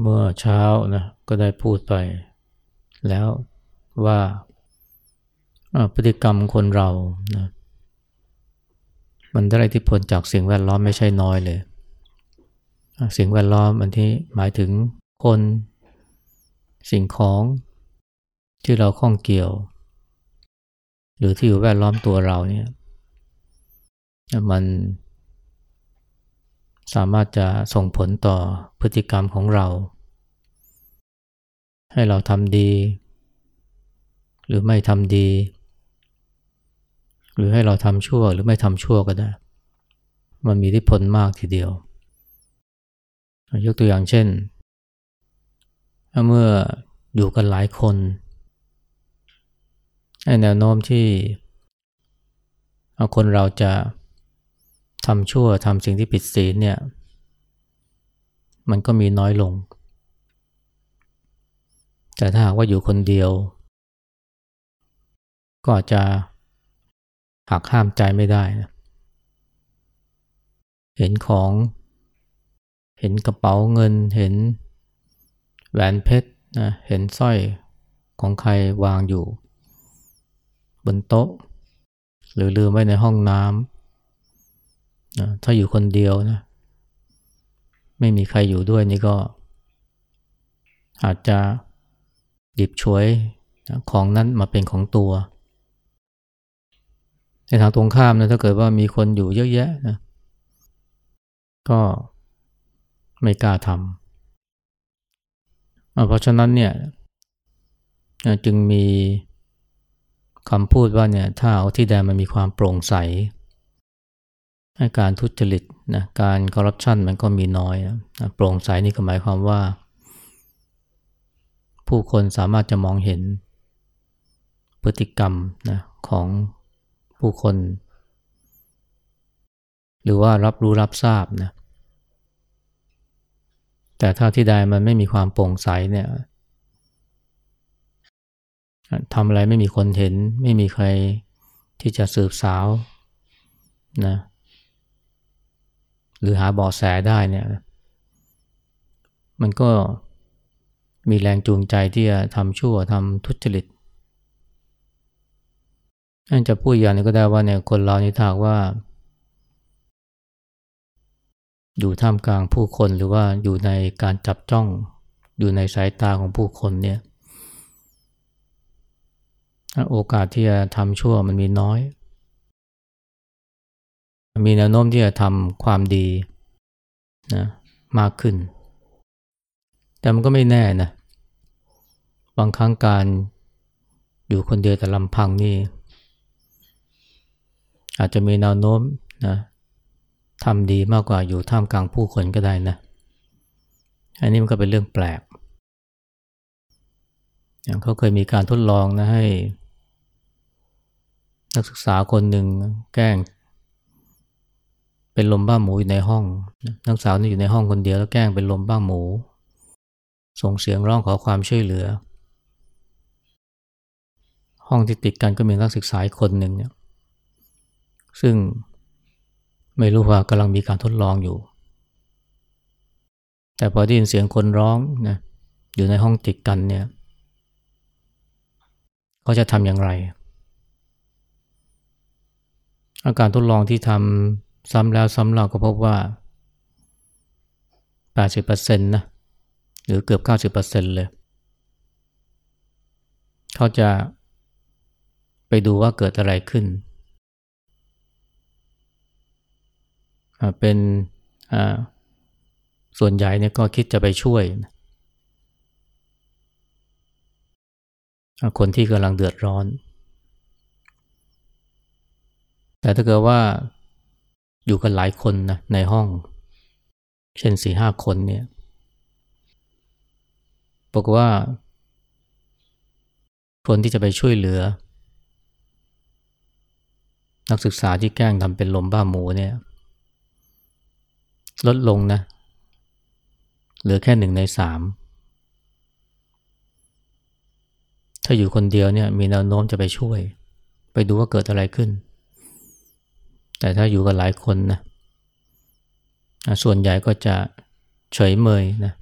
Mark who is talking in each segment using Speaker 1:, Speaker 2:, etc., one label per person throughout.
Speaker 1: เมื่อเช้านะก็ได้พูดไป แล้วว่าพฤติกรรมคนเรานะมันได้อิที่ผลจากสิ่งแวดล้อมไม่ใช่น้อยเลย สิ่งแวดล้อมอันที่หมายถึงคน สิ่งของที่เราข้องเกี่ยว หรือที่อยู่แวดล้อมตัวเราเนี่ยมัน สามารถจะส่งผลต่อพฤติกรรมของเรา ให้เราทำดี หรือไม่ทำดี หรือให้เราทำชั่วหรือไม่ทำชั่วก็ได้ มันมีอิทธิพลมากทีเดียว ยกตัวอย่างเช่น เมื่ออยู่กันหลายคนแนวโน้มที่คนเราจะ ทำชั่วทำสิ่งที่ผิดศีลเนี่ยมันก็มีน้อยลง แต่ถ้าหากว่าอยู่คนเดียว ก็อาจจะหักห้ามใจไม่ได้นะเห็นของ เห็นกระเป๋าเงิน เห็นแหวนเพชรนะเห็นสร้อยของใครวางอยู่ บนโต๊ะ หรือลืมไว้ในห้องน้ำ นะถ้าอยู่คนเดียวนะไม่มีใครอยู่ด้วยนี่ก็ อาจจะหยิบฉวยนะของนั้นมาเป็นของตัว ในทางตรงข้ามนะถ้าเกิดว่ามีคนอยู่เยอะแยะนะก็ไม่กล้าทำเพราะฉะนั้นเนี่ยจึงมีคำพูดว่าเนี่ยถ้าเอาที่แดนมันมีความโปร่งใส การทุจริตนะการคอร์รัปชันมันก็มีน้อยนะโปร่งใสนี่ก็หมายความว่า ผู้คนสามารถจะมองเห็นพฤติกรรมนะของผู้คน หรือว่ารับรู้รับทราบนะแต่ถ้าที่ใดมันไม่มีความโปร่งใสเนี่ยทำอะไรไม่มีคนเห็น ไม่มีใครที่จะสืบสาวนะ หรือหาเบาะแสได้เนี่ยมันก็มีแรงจูงใจที่จะทำชั่วทำทุจริตอันจะพูดอย่างนี้ก็ได้ว่าเนี่ยคนเรานี่ถากว่า อยู่ท่ามกลางผู้คนหรือว่าอยู่ในการจับจ้อง อยู่ในสายตาของผู้คนเนี่ยโอกาสที่จะทำชั่วมันมีน้อย มีแนวโน้มที่จะทำความดีนะมากขึ้น แต่มันก็ไม่แน่นะ บางครั้งการอยู่คนเดียวแต่ลำพังนี่ อาจจะมีแนวโน้มนะทำดีมากกว่าอยู่ท่ามกลางผู้คนก็ได้นะ อันนี้มันก็เป็นเรื่องแปลก อย่างเขาเคยมีการทดลองนะให้ นักศึกษาคนหนึ่งแกล้ง เป็นลมบ้าหมูอยู่ในห้อง นักสาวนี่อยู่ในห้องคนเดียวแล้วแกล้งเป็นลมบ้าหมู ส่งเสียงร้องขอความช่วยเหลือ ห้องที่ติดกันก็มีนักศึกษาคนหนึ่งเนี่ยซึ่งไม่รู้ว่ากำลังมีการทดลองอยู่ แต่พอได้ยินเสียงคนร้องนะอยู่ในห้องติดกันเนี่ยเขาจะทำอย่างไร อาการทดลองที่ทำ ซ้ำแล้วซ้ำเล่าก็พบว่า 80%นะหรือเกือบ 90%เลย เขาจะไปดูว่าเกิดอะไรขึ้น เป็นส่วนใหญ่เนี่ยก็คิดจะไปช่วย คนที่กำลังเดือดร้อน แต่ถ้าเกิดว่า อยู่กันหลายคนนะในห้อง เช่นสี่ห้าคนเนี่ยบอกว่า คนที่จะไปช่วยเหลือ นักศึกษาที่แกล้งทำเป็นลมบ้าหมูเนี่ย ลดลงนะ เหลือแค่หนึ่งในสามถ้าอยู่คนเดียวเนี่ยมีแนวโน้มจะไปช่วย ไปดูว่าเกิดอะไรขึ้น แต่ถ้าอยู่กันหลายคนนะส่วนใหญ่ก็จะเฉยเมยนะ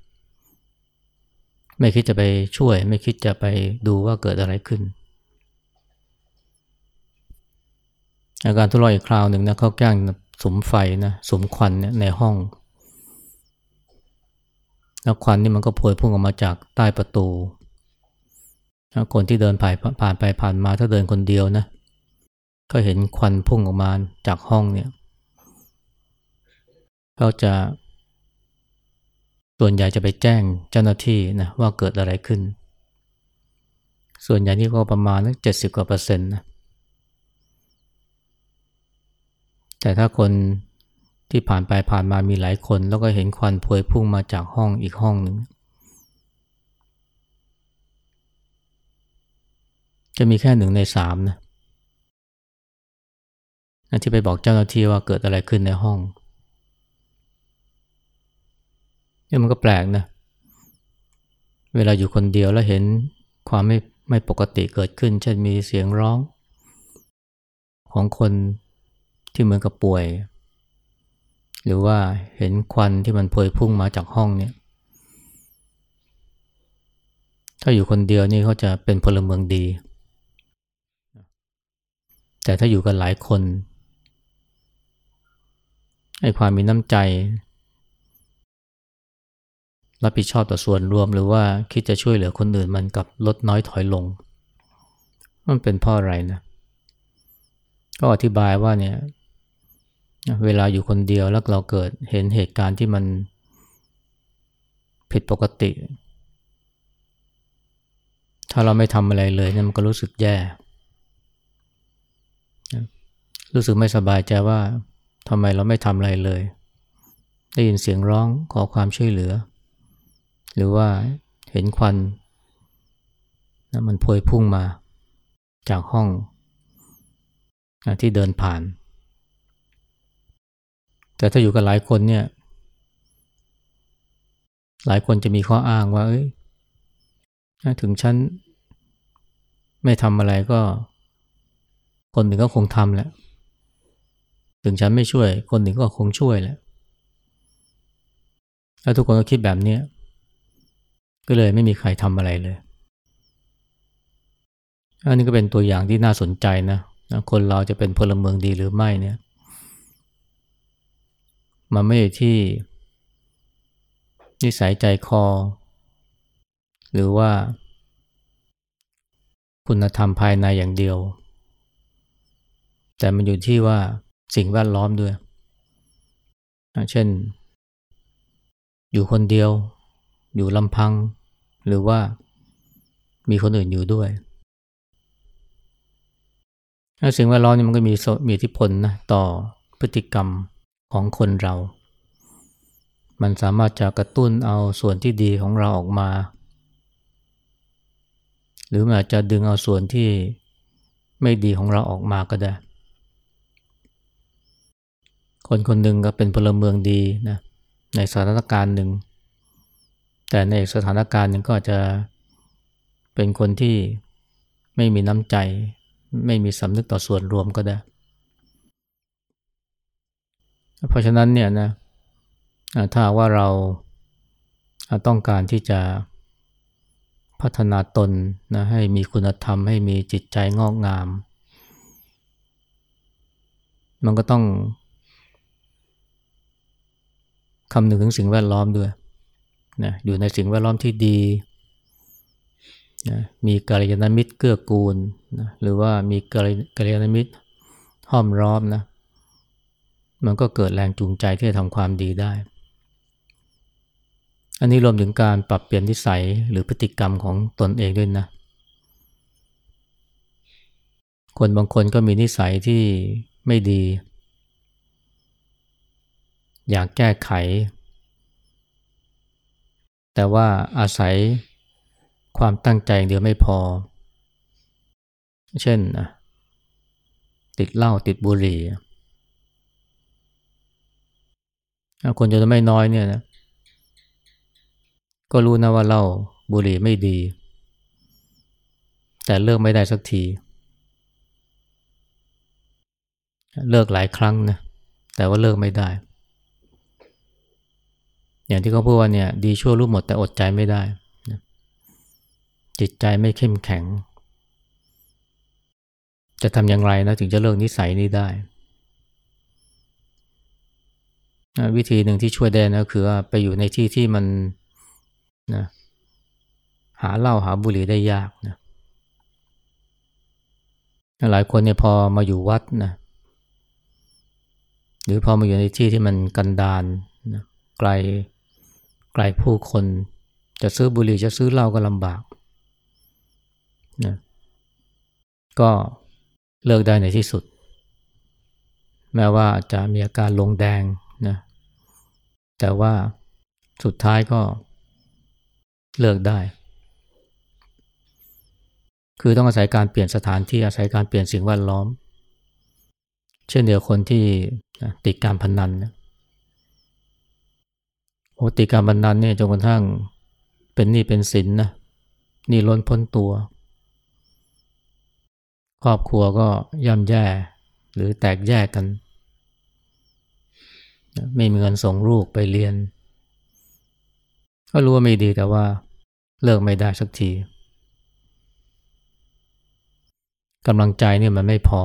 Speaker 1: ไม่คิดจะไปช่วย ไม่คิดจะไปดูว่าเกิดอะไรขึ้น อาการทุรอยอีกคราวหนึ่งนะเขาแกล้งสมไฟนะสมควันเนี่ยในห้องแล้วควันนี่มันก็พวยพุ่งออกมาจากใต้ประตูคนที่เดินผ่านผ่านไปผ่านมาถ้าเดินคนเดียวนะ ก็เห็นควันพุ่งออกมาจากห้องเนี่ยเขาจะส่วนใหญ่จะไปแจ้งเจ้าหน้าที่นะว่าเกิดอะไรขึ้น ส่วนใหญ่นี่ก็ประมาณนึกเจ็ดสิบกว่าเปอร์เซ็นต์นะแต่ถ้าคนที่ผ่านไปผ่านมามีหลายคน แล้วก็เห็นควันพวยพุ่งมาจากห้องอีกห้องหนึ่งจะมีแค่หนึ่งในสามนะ ที่ไปบอกเจ้าหน้าที่ว่าเกิดอะไรขึ้นในห้องเนี่ยมันก็แปลกนะเวลาอยู่คนเดียวแล้วเห็นความไม่ไม่ปกติเกิดขึ้น เช่นมีเสียงร้อง ของคนที่เหมือนกับป่วย หรือว่าเห็นควันที่มันพวยพุ่งมาจากห้องเนี่ย ถ้าอยู่คนเดียวนี่เขาจะเป็นพลเมืองดี แต่ถ้าอยู่กันหลายคน ไอ้ความมีน้ำใจ รับผิดชอบต่อส่วนรวมหรือว่าคิดจะช่วยเหลือคนอื่นมันกับลดน้อยถอยลง มันเป็นเพราะอะไรนะ ก็อธิบายว่าเนี่ยเวลาอยู่คนเดียวแล้วเราเกิดเห็นเหตุการณ์ที่มันผิดปกติ ถ้าเราไม่ทำอะไรเลยเนี่ยมันก็รู้สึกแย่ รู้สึกไม่สบายใจว่า ทำไมเราไม่ทำอะไรเลย ได้ยินเสียงร้องขอความช่วยเหลือ หรือว่าเห็นควันนะมันพวยพุ่งมาจากห้องนะที่เดินผ่าน แต่ถ้าอยู่กับหลายคนเนี่ย หลายคนจะมีข้ออ้างว่า เอ้ยถึงฉันไม่ทำอะไรก็ คนหนึ่งก็คงทำแหละ ถึงฉันไม่ช่วย คนหนึ่งก็คงช่วยแหละแล้วทุกคนก็คิดแบบนี้ก็เลยไม่มีใครทำอะไรเลย อันนี้ก็เป็นตัวอย่างที่น่าสนใจนะ คนเราจะเป็นพลเมืองดีหรือไม่เนี่ย มันไม่ที่นิสัยใจคอ หรือว่า คุณธรรมภายในอย่างเดียว แต่มันอยู่ที่ว่า สิ่งแวดล้อมด้วย เช่น อยู่คนเดียว อยู่ลำพัง หรือว่ามีคนอื่นอยู่ด้วยสิ่งแวดล้อมนี่มันก็มีมีอิทธิพลนะต่อพฤติกรรมของคนเรา มันสามารถจะกระตุ้นเอาส่วนที่ดีของเราออกมา หรืออาจจะดึงเอาส่วนที่ไม่ดีของเราออกมาก็ได้ คนคนหนึ่งก็เป็นพลเมืองดีนะในสถานการณ์หนึ่ง แต่ในสถานการณ์หนึ่งก็จะเป็นคนที่ไม่มีน้ำใจ ไม่มีสำนึกต่อส่วนรวมก็ได้ เพราะฉะนั้นเนี่ยนะถ้าว่าเราต้องการที่จะพัฒนาตนนะให้มีคุณธรรมให้มีจิตใจงอกงาม มันก็ต้อง คำนึงถึงสิ่งแวดล้อมด้วยนะอยู่ในสิ่งแวดล้อมที่ดีนะมีกัลยาณมิตรเกื้อกูลนะหรือว่ามีกัลยาณมิตรห้อมร้อมนะมันก็เกิดแรงจูงใจที่จะทำความดีได้ อันนี้รวมถึงการปรับเปลี่ยนนิสัยหรือพฤติกรรมของตนเองด้วยนะ คนบางคนก็มีนิสัยที่ไม่ดี อยากแก้ไข แต่ว่าอาศัยความตั้งใจเดียวไม่พอ เช่นติดเหล้าติดบุหรี่คนจำนวนไม่น้อยเนี่ยนะก็รู้นะว่าเหล้าบุหรี่ไม่ดี แต่เลิกไม่ได้สักที เลิกหลายครั้งนะแต่ว่าเลิกไม่ได้ อย่างที่เขาพูดว่าเนี่ยดีชั่วรู้หมดแต่อดใจไม่ได้จิตใจไม่เข้มแข็ง จะทำอย่างไรนะถึงจะเลิกนิสัยนี้ได้ วิธีหนึ่งที่ช่วยได้นะคือว่าไปอยู่ในที่ที่มันนะหาเหล้าหาบุหรี่ได้ยากนะหลายคนเนี่ยพอมาอยู่วัดนะหรือพอมาอยู่ในที่ที่มันกันดานนะไกล ไกลผู้คน จะซื้อบุหรี่จะซื้อเหล้าก็ลำบากนะก็เลิกได้ในที่สุด แม้ว่าจะมีอาการลงแดงนะแต่ว่าสุดท้ายก็เลิกได้ คือต้องอาศัยการเปลี่ยนสถานที่อาศัยการเปลี่ยนสิ่งแวดล้อม เช่นเดียวคนที่ติดการพนันนะ โอติการพนันเนี่ยจนกระทั่งเป็นหนี้เป็นสินนะหนี่ล้นพ้นตัว ครอบครัวก็ย่ำแย่หรือแตกแยกกัน ไม่มีเงินส่งลูกไปเรียน ก็รู้ว่าไม่ดีแต่ว่าเลิกไม่ได้สักทีกำลังใจเนี่ยมันไม่พอ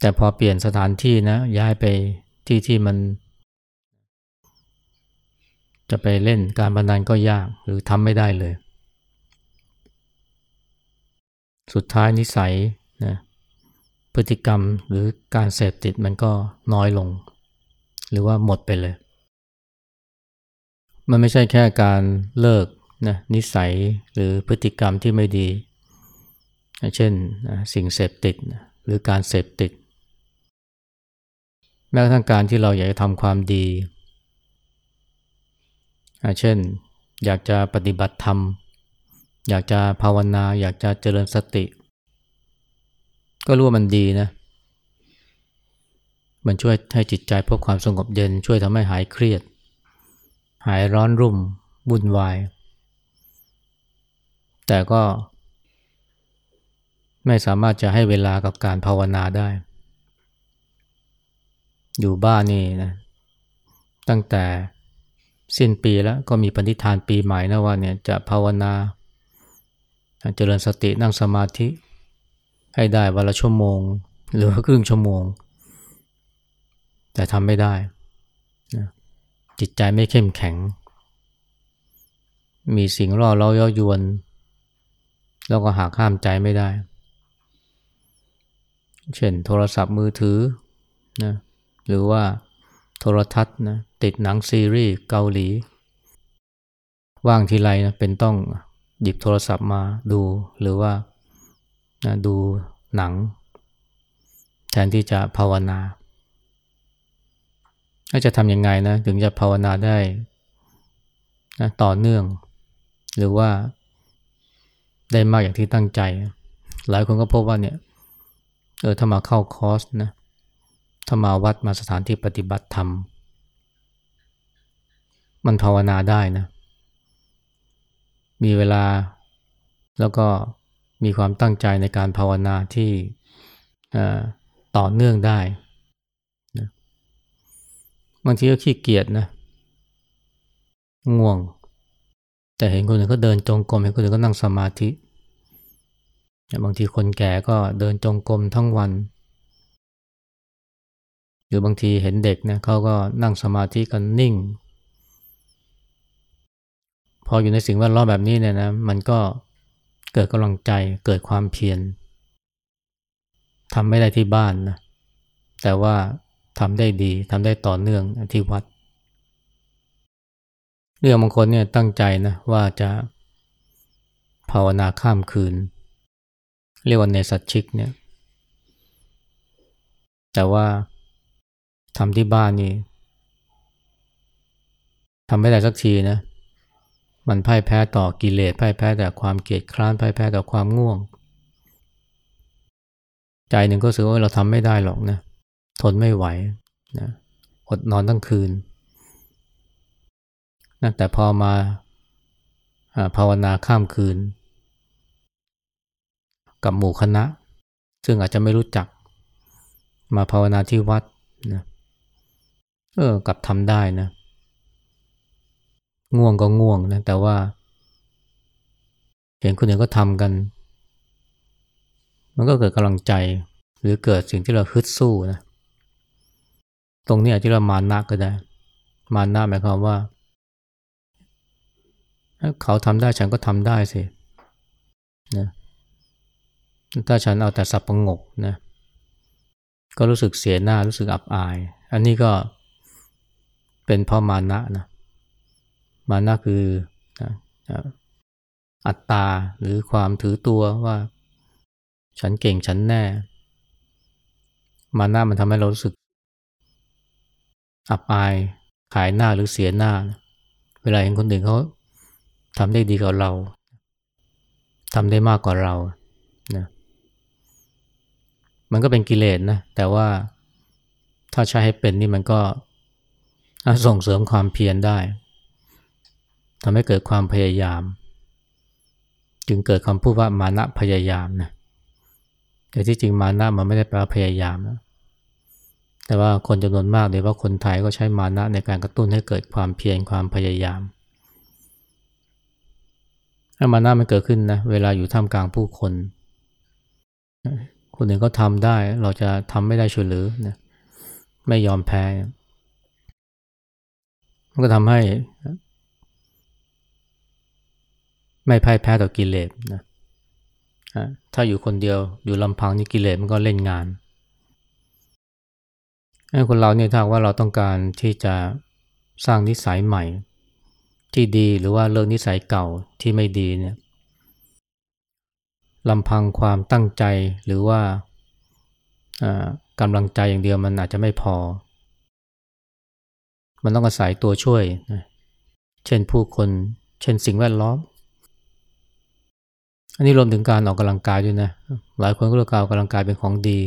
Speaker 1: แต่พอเปลี่ยนสถานที่นะย้ายไป ที่ที่มัน จะไปเล่นการพนันก็ยากหรือทำไม่ได้เลย สุดท้ายนิสัยนะพฤติกรรมหรือการเสพติดมันก็น้อยลง หรือว่าหมดไปเลย มันไม่ใช่แค่การเลิกนะนิสัยหรือพฤติกรรมที่ไม่ดี เช่นสิ่งเสพติดหรือการเสพติด แม้กระทั่งการที่เราอยากจะทำความดี เช่น อยากจะปฏิบัติธรรม อยากจะภาวนา อยากจะเจริญสติ ก็รู้ว่ามันดีนะ มันช่วยให้จิตใจพบความสงบเย็น ช่วยทำให้หายเครียด หายร้อนรุ่มวุ่นวาย แต่ก็ไม่สามารถจะให้เวลากับการภาวนาได้ อยู่บ้านนี่นะตั้งแต่สิ้นปีแล้วก็มีปณิธานปีใหม่นะว่าเนี่ยจะภาวนาเจริญสตินั่งสมาธิ ให้ได้วันละชั่วโมง หรือครึ่งชั่วโมง แต่ทำไม่ได้นะจิตใจไม่เข้มแข็ง มีสิ่งล่อเร้าย้อยวน แล้วก็หากห้ามใจไม่ได้ เช่นโทรศัพท์มือถือนะ หรือว่าโทรทัศน์นะติดหนังซีรีส์เกาหลี ว่างทีไรนะเป็นต้องหยิบโทรศัพท์มาดูหรือว่านะดูหนัง แทนที่จะภาวนาจะทำยังไงนะถึงจะภาวนาได้นะต่อเนื่อง หรือว่าได้มากอย่างที่ตั้งใจ หลายคนก็พบว่าเนี่ยเออถ้ามาเข้าคอร์สนะ ถ้ามาวัดมาสถานที่ปฏิบัติธรรม มันภาวนาได้นะ มีเวลาแล้วก็มีความตั้งใจในการภาวนาที่ต่อเนื่องได้บางทีก็ขี้เกียจนะ ง่วง แต่เห็นคนอื่นก็เดินจงกรมเห็นคนอื่นก็นั่งสมาธิ บางทีคนแก่ก็เดินจงกรมทั้งวันห รือบางทีเห็นเด็กนะเขาก็นั่งสมาธิกันนิ่ง พออยู่ในสิ่งแวดล้อมแบบนี้เนี่ยนะมันก็เกิดกำลังใจเกิดความเพียรทำไม่ได้ที่บ้านนะแต่ว่าทำได้ดีทำได้ต่อเนื่องที่วัด เรื่องบางคนเนี่ยตั้งใจนะว่าจะภาวนาข้ามคืน เรียกว่าเนสัตชิกเนี่ยแต่ว่า ทำที่บ้านนี่ทำไม่ได้สักทีนะ มันพ่ายแพ้ต่อกิเลสพ่ายแพ้แต่ความเกลียดคร้านพ่ายแพ้ต่อความง่วง ใจหนึ่งก็รู้สึกว่าเราทำไม่ได้หรอกนะ ทนไม่ไหวนะอดนอนทั้งคืนนะแต่พอมาภาวนาข้ามคืน กับหมู่คณะ ซึ่งอาจจะไม่รู้จัก มาภาวนาที่วัดนะ เออกลับทำได้นะ ง่วงก็ง่วงนะ แต่ว่า เห็นคนอื่นก็ทำกัน มันก็เกิดกำลังใจ หรือเกิดสิ่งที่เราฮึดสู้นะ ตรงนี้อาจจะเรามานะก็ได้ มานะหมายความว่า เขาทำได้ฉันก็ทำได้สินะถ้าฉันเอาแต่สับประงกนะ ก็รู้สึกเสียหน้ารู้สึกอับอาย อันนี้ก็ เป็นเพราะมานะนะมานะคืออัตตาหรือความถือตัวว่า ฉันเก่งฉันแน่ มานะมันทำให้เรารู้สึก อับอายขายหน้าหรือเสียหน้า เวลาเห็นคนอื่นเขาทำได้ดีกว่าเราทำได้มากกว่าเรานะมันก็เป็นกิเลสนะ แต่ว่าถ้าใช้ให้เป็นนี่มันก็ ส่งเสริมความเพียรได้ทำให้เกิดความพยายาม จึงเกิดคำพูดว่ามานะพยายามนะแต่ที่จริงมานะมันไม่ได้แปลว่าพยายามนะแต่ว่าคนจำนวนมากโดยเฉพาะคนไทยก็ใช้มานะในการกระตุ้นให้เกิดความเพียรความพยายามถ้ามานะมันเกิดขึ้นนะเวลาอยู่ท่ามกลางผู้คน คนอื่นก็ทำได้เราจะทำไม่ได้ช่วยหรือนะไม่ยอมแพ้ มันก็ทำให้ ไม่พ่ายแพ้ต่อกิเลสนะถ้าอยู่คนเดียวอยู่ลำพังนี่กิเลสมันก็เล่นงานให้คนเราเนี่ยถ้าว่าเราต้องการที่จะสร้างนิสัยใหม่ ที่ดีหรือว่าเลิกนิสัยเก่าที่ไม่ดีเนี่ยลำพังความตั้งใจหรือว่ากำลังใจอย่างเดียวมันอาจจะไม่พอ มันต้องอาศัยตัวช่วยนะเช่นผู้คน เช่นสิ่งแวดล้อม อันนี้รวมถึงการออกกำลังกายด้วยนะ หลายคนก็เลือกการออกกำลังกายเป็นของดี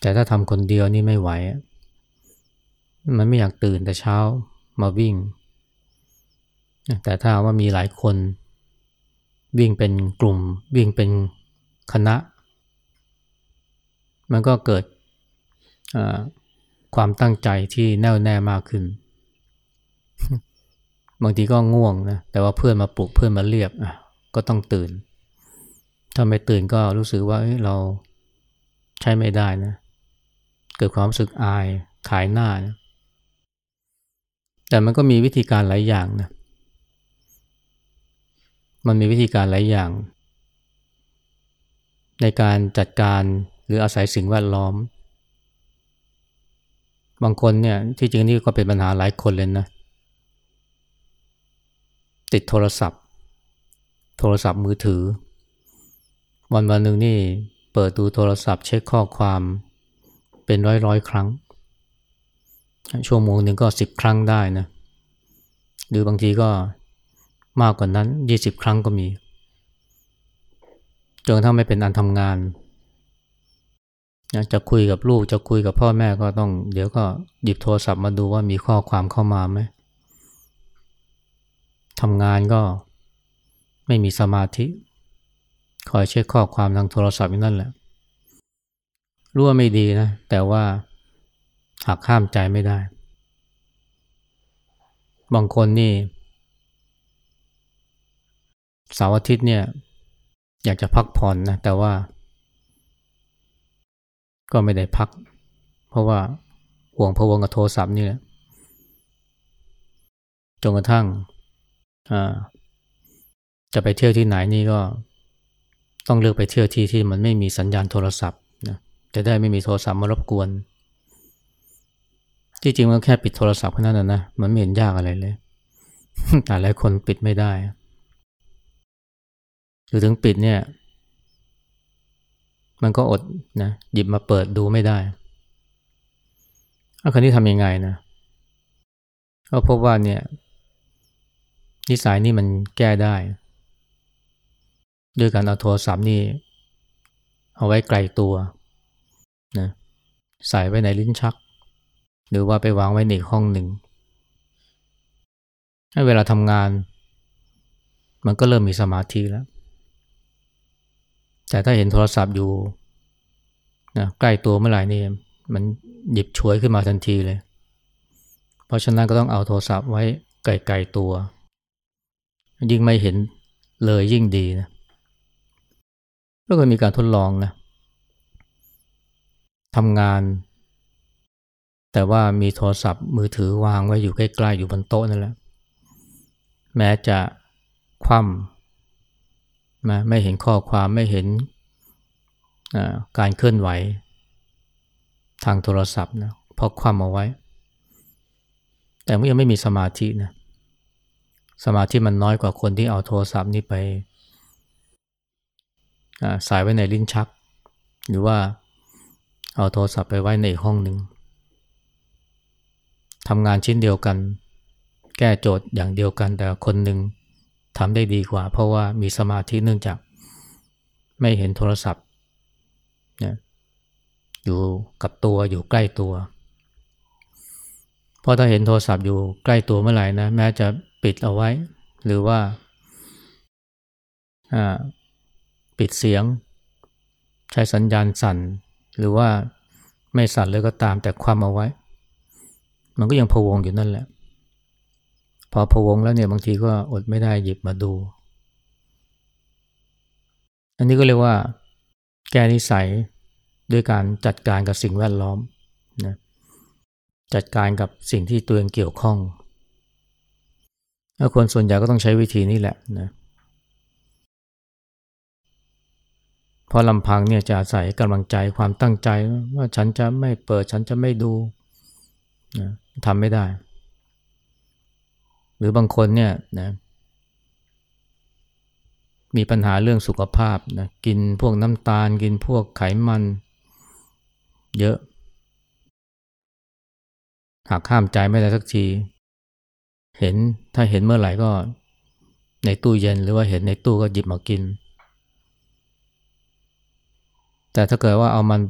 Speaker 1: แต่ถ้าทำคนเดียวนี่ไม่ไหว มันไม่อยากตื่นแต่เช้ามาวิ่ง แต่ถ้าว่ามีหลายคนวิ่งเป็นกลุ่มวิ่งเป็นคณะ มันก็เกิด ความตั้งใจที่แน่วแน่มากขึ้น บางทีก็ง่วงนะแต่ว่าเพื่อนมาปลุกเพื่อนมาเรียกอะก็ต้องตื่น ถ้าไม่ตื่นก็รู้สึกว่าเราใช้ไม่ได้นะ เกิดความรู้สึกอายขายหน้านะแต่มันก็มีวิธีการหลายอย่างนะ มันมีวิธีการหลายอย่าง ในการจัดการหรืออาศัยสิ่งแวดล้อม บางคนเนี่ยที่จริงนี่ก็เป็นปัญหาหลายคนเลยนะ ติดโทรศัพท์ โทรศัพท์มือถือ วันวันหนึ่งนี่เปิดดูโทรศัพท์เช็คข้อความเป็นร้อยร้อยครั้ง ชั่วโมงหนึ่งก็สิบครั้งได้นะหรือบางทีก็มากกว่านั้นยี่สิบครั้งก็มีจนถ้าไม่เป็นอันทำงาน จะคุยกับลูกจะคุยกับพ่อแม่ก็ต้อง เดี๋ยวก็หยิบโทรศัพท์มาดูว่ามีข้อความเข้ามาไหมทำงานก็ไม่มีสมาธิ คอยเช็คข้อความทางโทรศัพท์นั่นแหละรู้ว่าไม่ดีนะ แต่ว่าหักข้ามใจไม่ได้ บางคนนี่เสาร์อาทิตย์เนี่ย อยากจะพักผ่อนนะ แต่ว่า ก็ไม่ได้พัก เพราะว่าห่วงพะวงกับโทรศัพท์นี่แหละจนกระทั่งจะไปเที่ยวที่ไหนนี่ก็ต้องเลือกไปเที่ยวที่ที่มันไม่มีสัญญาณโทรศัพท์นะจะได้ไม่มีโทรศัพท์มารบกวน ที่จริงมันแค่ปิดโทรศัพท์แค่นั้นนะมันไม่เห็นยากอะไรเลย แต่หลายคนปิดไม่ได้หรือถึงปิดเนี่ย มันก็อดนะหยิบมาเปิดดูไม่ได้อาคนนี้ทำยังไงนะก็พบว่าเนี่ย นิสัยนี่มันแก้ได้ ด้วยการเอาโทรศัพท์นี่ เอาไว้ไกลตัวนะใส่ไว้ในลิ้นชัก หรือว่าไปวางไว้ในห้องหนึ่งให้เวลาทำงาน มันก็เริ่มมีสมาธิแล้ว แต่ถ้าเห็นโทรศัพท์อยู่นะใกล้ตัวเมื่อไหร่นี่มันหยิบช่วยขึ้นมาทันทีเลย เพราะฉะนั้นก็ต้องเอาโทรศัพท์ไว้ไกลๆตัว ยิ่งไม่เห็นเลยยิ่งดีนะก็เคยมีการทดลองนะทำงาน แต่ว่ามีโทรศัพท์มือถือวางไว้อยู่ใกล้ๆอยู่บนโต๊ะนั่นแหละ แม้จะคว่ำ นะไม่เห็นข้อความไม่เห็นการเคลื่อนไหว ทางโทรศัพท์นะพอความเอาไว้ แต่ก็ยังไม่มีสมาธินะสมาธิมันน้อยกว่าคนที่เอาโทรศัพท์นี้ไปสายไว้ในลิ้นชัก หรือว่าเอาโทรศัพท์ไปไว้ในห้องหนึ่งทำงานชิ้นเดียวกัน แก้โจทย์อย่างเดียวกันแต่คนหนึ่ง ทำได้ดีกว่า เพราะว่ามีสมาธิเนื่องจากไม่เห็นโทรศัพท์นะอยู่กับตัวอยู่ใกล้ตัว เพราะถ้าเห็นโทรศัพท์อยู่ใกล้ตัวเมื่อไหร่นะแม้จะปิดเอาไว้ หรือว่าปิดเสียง ใช้สัญญาณสั่น หรือว่าไม่สั่นเลยก็ตามแต่ความเอาไว้ มันก็ยังพวงอยู่นั่นแหละ อพวงแล้วเนี่ยบางทีก็อดไม่ได้หยิบมาดู อันนี้ก็เรียกว่า แก้นิสัยด้วยการจัดการกับสิ่งแวดล้อมนะจัดการกับสิ่งที่ตัวเองเกี่ยวข้องแล้วคนส่วนใหญ่ก็ต้องใช้วิธีนี้แหละนะพอลำพังเนี่ยจะอาศัยกำลังใจความตั้งใจว่าฉันจะไม่เปิดฉันจะไม่ดูนะทำไม่ได้ หรือบางคนเนี่ยนะมีปัญหาเรื่องสุขภาพนะกินพวกน้ำตาล กินพวกไขมัน เยอะ หากห้ามใจไม่ได้สักที เห็นถ้าเห็นเมื่อไหร่ก็ในตู้เย็นหรือว่าเห็นในตู้ก็หยิบมากิน แต่ถ้าเกิดว่าเอามัน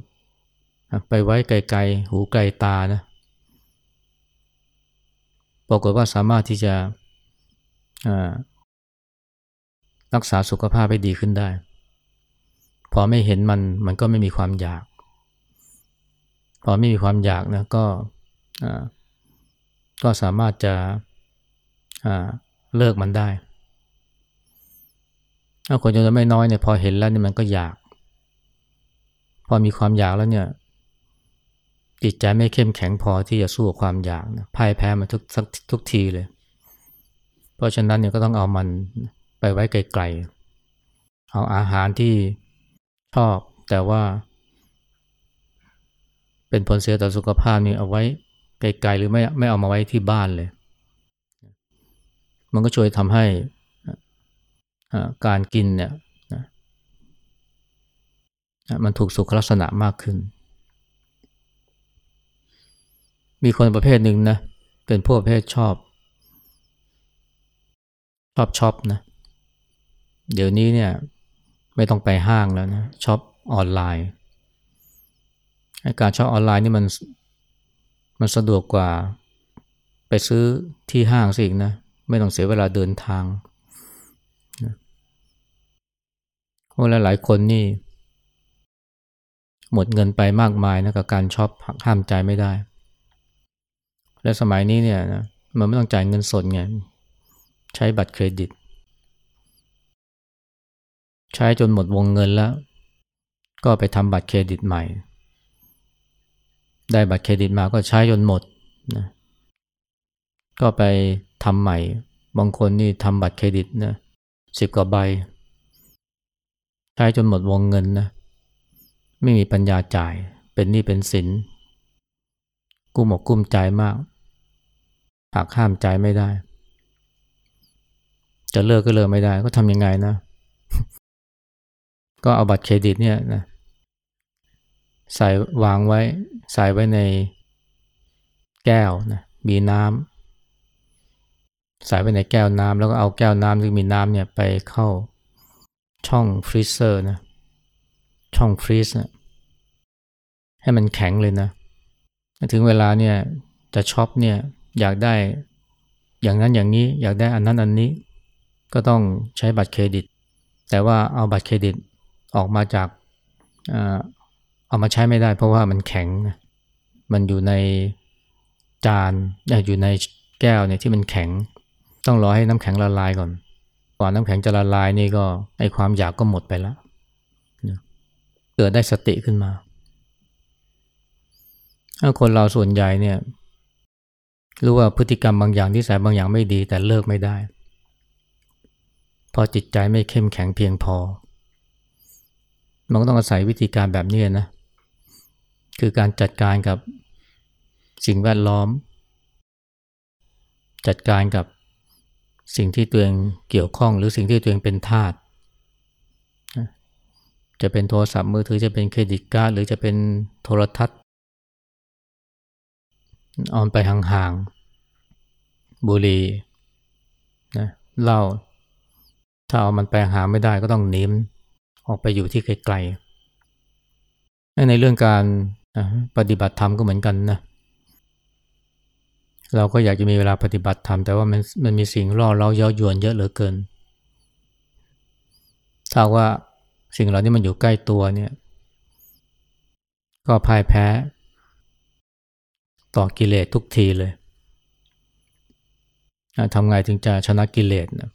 Speaker 1: ไปไว้ไกลๆ หูไกลตานะ ปรากฏว่าสามารถที่จะรักษาสุขภาพให้ดีขึ้นได้ พอไม่เห็นมันมันก็ไม่มีความอยาก พอไม่มีความอยากนะก็ก็สามารถจะเลิกมันได้ถ้าคนจำนวนไม่น้อยเนี่ยพอเห็นแล้วเนี่ยมันก็อยาก พอมีความอยากแล้วเนี่ย จิตใจไม่เข้มแข็งพอที่จะสู้กับความอยากนะพ่ายแพ้มาทุกทุกทุกทีเลย เพราะฉะนั้นเนี่ยก็ต้องเอามันไปไว้ไกลๆ เอาอาหารที่ชอบแต่ว่า เป็นผลเสียต่อสุขภาพนี่เอาไว้ไกลๆหรือไม่ไม่เอามาไว้ที่บ้านเลย มันก็ช่วยทำให้การกินเนี่ยมันถูกสุขลักษณะมากขึ้น มีคนประเภทหนึ่งนะเป็นพวกประเภทชอบ ชอบช็อปนะเดี๋ยวนี้เนี่ยไม่ต้องไปห้างแล้วนะช็อปออนไลน์การช็อปออนไลน์นี่มันมันสะดวกกว่าไปซื้อที่ห้างสิอีกนะไม่ต้องเสียเวลาเดินทางเพราะหลายคนนี่ หมดเงินไปมากมายนะกับการช็อปห้ามใจไม่ได้ และสมัยนี้เนี่ยนะมันไม่ต้องจ่ายเงินสดไงใช้บัตรเครดิต ใช้จนหมดวงเงินแล้ว ก็ไปทำบัตรเครดิตใหม่ ได้บัตรเครดิตมาก็ใช้จนหมดนะก็ไปทำใหม่ บางคนนี่ทำบัตรเครดิตนะสิบกว่าใบ ใช้จนหมดวงเงินนะไม่มีปัญญาจ่ายเป็นหนี้เป็นสิน กุ้มอกกุ้มใจมากหากห้ามใจไม่ได้ จะเลิกก็เลิกไม่ได้ ก็ทำยังไงนะ ก็เอาบัตรเครดิตเนี่ยนะใส่วางไว้ ใส่ไว้ในแก้วนะมีน้ำใส่ไว้ในแก้วน้ำแล้วก็เอาแก้วน้ำที่มีน้ำเนี่ยไปเข้าช่อง freezer นะช่อง freeze นะให้มันแข็งเลยนะ ถึงเวลาเนี่ยจะ shop เนี่ยอยากได้อย่างนั้นอย่างนี้อยากได้อันนั้นอันนี้ ก็ต้องใช้บัตรเครดิต แต่ว่าเอาบัตรเครดิตออกมาจากเอามาใช้ไม่ได้เพราะว่ามันแข็ง มันอยู่ในจานอยู่ในแก้วเนี่ยที่มันแข็ง ต้องรอให้น้ำแข็งละลายก่อนก่อนน้ำแข็งจะละลายนี่ก็ไอความอยากก็หมดไปแล้วเกิดได้สติขึ้นมา คนเราส่วนใหญ่เนี่ยรู้ว่าพฤติกรรมบางอย่างที่สายบางอย่างไม่ดีแต่เลิกไม่ได้ พอจิตใจไม่เข้มแข็งเพียงพอ มันก็ต้องอาศัยวิธีการแบบนี้นะ คือการจัดการกับสิ่งแวดล้อม จัดการกับสิ่งที่ตัวเองเกี่ยวข้อง หรือสิ่งที่ตัวเองเป็นทาสจะเป็นโทรศัพท์มือถือจะเป็นเครดิตการ์ดหรือจะเป็นโทรทัศน์ ออนไปห่างๆ บุรีนะเหล้าถ้าเอามันไปหาไม่ได้ก็ต้องหนีมออกไปอยู่ที่ไกลๆ ในเรื่องการปฏิบัติธรรมก็เหมือนกันนะ เราก็อยากจะมีเวลาปฏิบัติธรรม แต่ว่ามันมันมีสิ่งล่อเราเย้ายวนเยอะเหลือเกิน ถ้าว่าสิ่งเหล่านี้มันอยู่ใกล้ตัวเนี่ย ก็พ่ายแพ้ ต่อกิเลสทุกทีเลยทำไงถึงจะชนะกิเลสนะ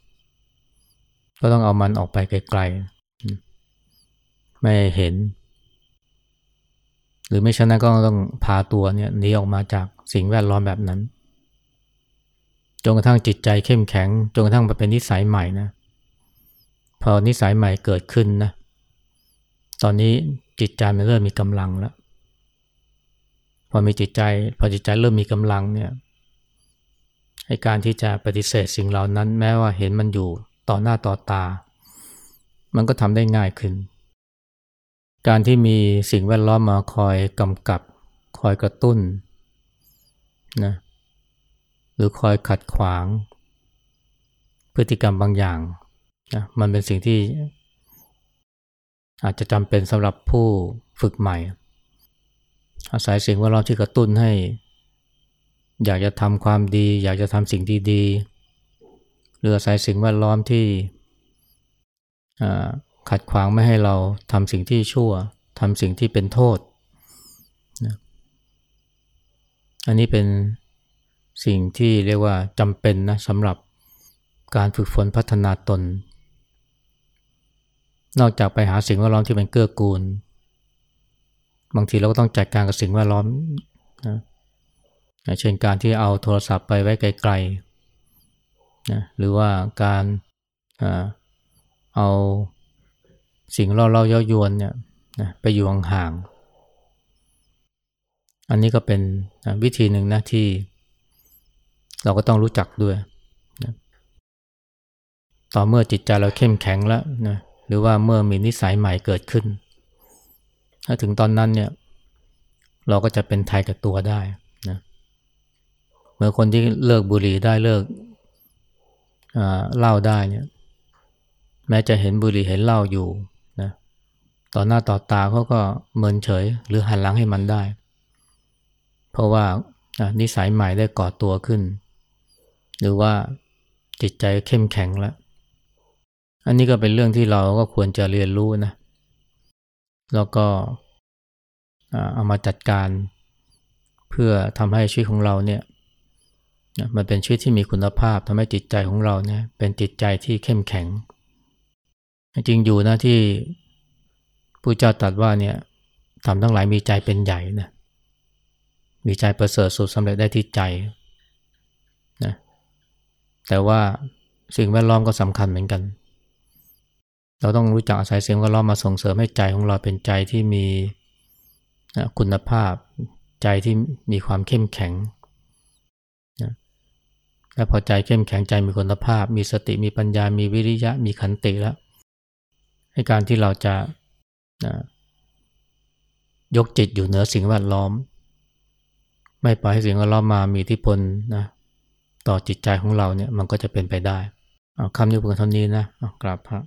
Speaker 1: ก็ต้องเอามันออกไปไกลๆ ไม่เห็น หรือไม่ชนะก็ต้องพาตัวเนี่ยหนีออกมาจากสิ่งแวดล้อมแบบนั้น จนกระทั่งจิตใจเข้มแข็ง จนกระทั่งมาเป็นนิสัยใหม่นะ พอนิสัยใหม่เกิดขึ้นนะ ตอนนี้จิตใจมันเริ่มมีกำลังแล้ว พอมีจิตใจ พอจิตใจเริ่มมีกำลังเนี่ยให้การที่จะปฏิเสธสิ่งเหล่านั้น แม้ว่าเห็นมันอยู่ต่อหน้าต่อตา มันก็ทำได้ง่ายขึ้น การที่มีสิ่งแวดล้อมมาคอยกำกับ คอยกระตุ้นนะหรือคอยขัดขวาง พฤติกรรมบางอย่างนะมันเป็นสิ่งที่อาจจะจำเป็นสำหรับผู้ฝึกใหม่ อาศัยสิ่งแวดล้อมที่กระตุ้นให้ อยากจะทำความดี อยากจะทำสิ่งดีๆหรืออาศัยสิ่งแวดล้อมที่ขัดขวางไม่ให้เราทำสิ่งที่ชั่วทำสิ่งที่เป็นโทษนะอันนี้เป็นสิ่งที่เรียกว่าจำเป็นนะสำหรับการฝึกฝนพัฒนาตน นอกจากไปหาสิ่งแวดล้อมที่เป็นเกื้อกูล บางทีเราก็ต้องจัดการกับสิ่งแวดล้อมนะเช่นการที่เอาโทรศัพท์ไปไว้ไกลๆนะหรือว่าการเอาสิ่งล่อเล่าย่อยวนเนี่ยนะไปอยู่ห่างๆอันนี้ก็เป็นนะวิธีหนึ่งนะที่เราก็ต้องรู้จักด้วยนะต่อเมื่อจิตใจเราเข้มแข็งแล้วนะหรือว่าเมื่อมีนิสัยใหม่เกิดขึ้น ถ้าถึงตอนนั้นเนี่ยเราก็จะเป็นไทยกับตัวได้นะเมื่อคนที่เลิกบุหรี่ได้เลิกเหล้าได้เนี่ยแม้จะเห็นบุหรี่เห็นเหล้าอยู่นะต่อหน้าต่อตาเขาก็เมินเฉยหรือหันหลังให้มันได้ เพราะว่านิสัยใหม่ได้ก่อตัวขึ้น หรือว่าจิตใจเข้มแข็งแล้ว อันนี้ก็เป็นเรื่องที่เราก็ควรจะเรียนรู้นะ แล้วก็เอามาจัดการเพื่อทำให้ชีวิตของเราเนี่ยมันเป็นชีวิตที่มีคุณภาพทำให้จิตใจของเราเนี่ยเป็นจิตใจที่เข้มแข็ง จริงอยู่นะที่ผู้เจ้าตรัสว่าเนี่ยทำทั้งหลายมีใจเป็นใหญ่นะมีใจประเสริฐสุดสำเร็จได้ที่ใจนะแต่ว่าสิ่งแวดล้อมก็สำคัญเหมือนกัน เราต้องรู้จักอาศัยเสียงก็ล้อมมาส่งเสริมให้ใจของเราเป็นใจที่มีคุณภาพ ใจที่มีความเข้มแข็งและพอใจเข้มแข็งใจมีคุณภาพ มีสติมีปัญญา มีวิริยะ มีขันติแล้วให้การที่เราจะนะยกจิตอยู่เหนือสิ่งแวดล้อม ไม่ปล่อยให้สิ่งแวดล้อมมามีอิทธิพลนะต่อจิตใจของเราเนี่ยมันก็จะเป็นไปได้คำนี้เพียงเท่านี้นะกราบพระ